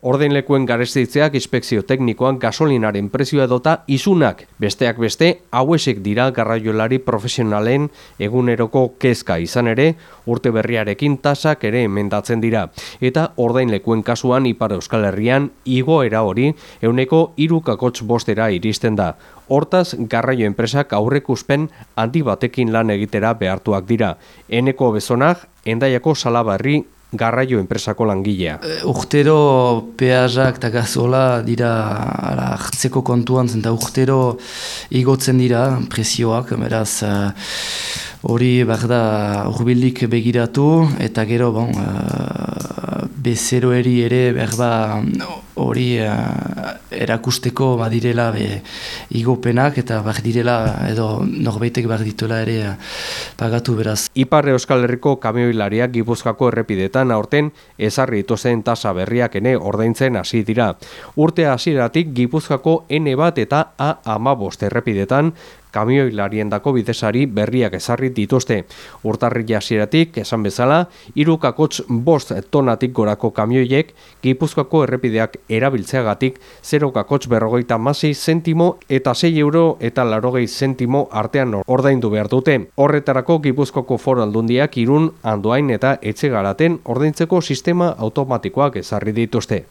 Ordainlekuen garestitzeak inspekzio teknikoan gasolinaren prezioa edota isunak. Besteak beste, hauesek dira garraiolari profesionalen eguneroko kezka izan ere, urte berriarekin tasak ere emendatzen dira. Eta ordainlekuen kasuan Ipar Euskal Herrian igoera hori euneko irukakotx bostera iristen da. Hortaz, garraio enpresak aurrekuspen handi batekin lan egitera behartuak dira. Eneko bezonak, endaiako salabarri garraio enpresako langilea. E, urtero peazak eta gazola dira ala, hartzeko kontuan zen eta urtero igotzen dira prezioak, beraz uh, hori behar da urbildik begiratu eta gero bon, uh, bezeroeri ere behar da hori uh, erakusteko badirela be, igopenak eta behar direla edo norbaitek behar dituela ere uh, pagatu beraz. Ipar Euskal Herriko kamioilariak gipuzkako errepidetan aurten ezarri zen tasa berriak ene ordaintzen hasi dira. Urte hasieratik gipuzkako N bat eta A ama errepidetan kamioilarien dako bidesari berriak ezarri dituzte. Urtarri hasieratik esan bezala, irukakotx bost tonatik gorako kamioiek gipuzkoako errepideak erabiltzeagatik 0 kakotx berrogeita masi zentimo eta 6 euro eta larogei zentimo artean ordaindu behar dute. Horretarako gipuzkoko foro aldundiak irun, andoain eta etxe garaten ordaintzeko sistema automatikoak ezarri dituzte.